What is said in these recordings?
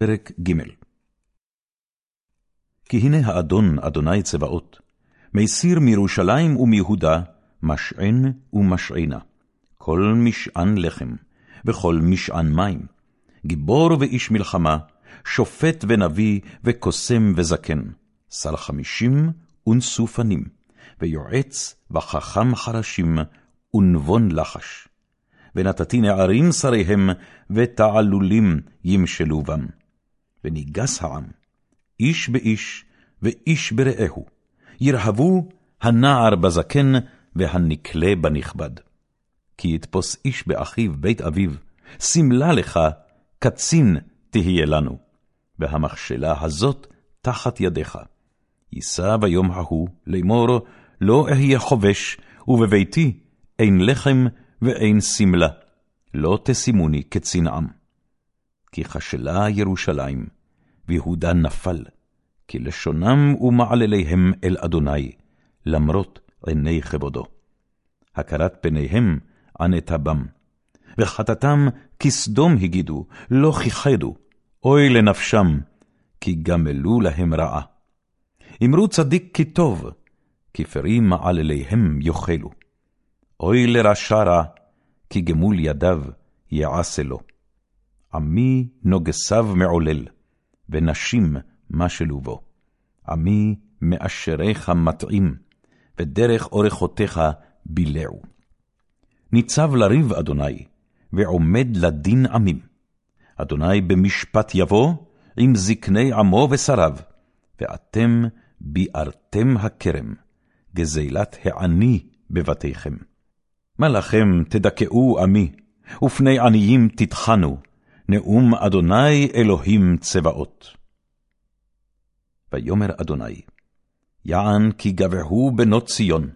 פרק ג. כי הנה האדון, אדוני צבאות, מסיר מירושלים ומיהודה, משען ומשענה, כל משען לחם, וכל משען מים, גיבור ואיש מלחמה, שופט ונביא, וקוסם וזקן, שר חמישים ונשוא פנים, ויועץ וחכם חרשים, ונבון לחש. ונתתי נערים שריהם, ותעלולים ימשלו בם. וניגס העם, איש באיש, ואיש ברעהו, ירהבו הנער בזקן, והנקלה בנכבד. כי יתפוס איש באחיו בית אביו, שמלה לך, קצין תהיה לנו, והמכשלה הזאת תחת ידיך. יישא ביום ההוא לאמור, לא אהיה חובש, ובביתי אין לחם ואין שמלה, לא תשימוני קצין עם. כי חשלה ירושלים, ויהודה נפל, כי לשונם ומעלליהם אל אדוני, למרות עיני כבודו. הכרת פניהם ענתה בם, וחטאתם כסדום הגידו, לא כיחדו, אוי לנפשם, כי גמלו להם רעה. אמרו צדיק כי טוב, כי פרי מעלליהם יאכלו. אוי לרשע רע, כי גמול ידיו יעשה לו. עמי נוגסיו מעולל, ונשים משלו בו. עמי מאשריך מטעים, ודרך אורחותיך בילעו. ניצב לריב אדוני, ועומד לדין עמים. אדוני במשפט יבוא, עם זקני עמו ושריו, ואתם ביערתם הכרם, גזלת העני בבתיכם. מה לכם תדכאו עמי, ופני עניים תטחנו, נאום אדוני אלוהים צבאות. ויאמר אדוני, יען כי גבהו בנות ציון,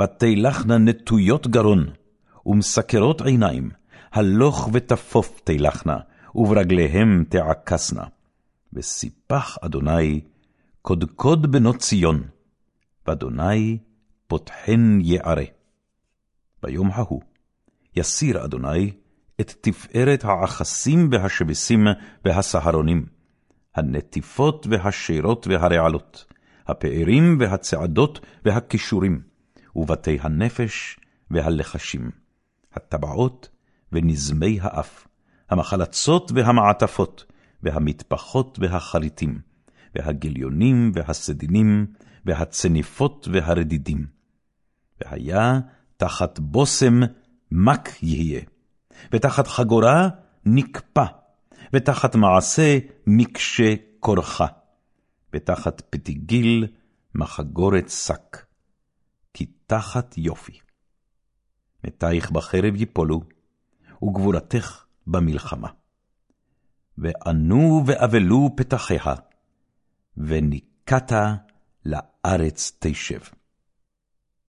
ותלכנה נטויות גרון, ומסקרות עיניים, הלוך ותפוף תלכנה, וברגליהם תעקסנה. וסיפח אדוני, קודקוד בנות ציון, ואדוני פותחן יערה. ביום ההוא יסיר אדוני את תפארת העכסים והשבסים והסהרונים, הנטיפות והשירות והרעלות, הפארים והצעדות והכישורים, ובתי הנפש והלחשים, הטבעות ונזמי האף, המחלצות והמעטפות, והמטפחות והחריטים, והגיליונים והסדינים, והצניפות והרדידים. והיה תחת בושם מק יהיה, ותחת חגורה נקפה, ותחת מעשה מקשה כורחה, ותחת פתיגיל מחגורת שק, כי תחת יופי. מתייך בחרב יפולו, וגבורתך במלחמה. וענו ואבלו פתחיה, וניקת לארץ תשב.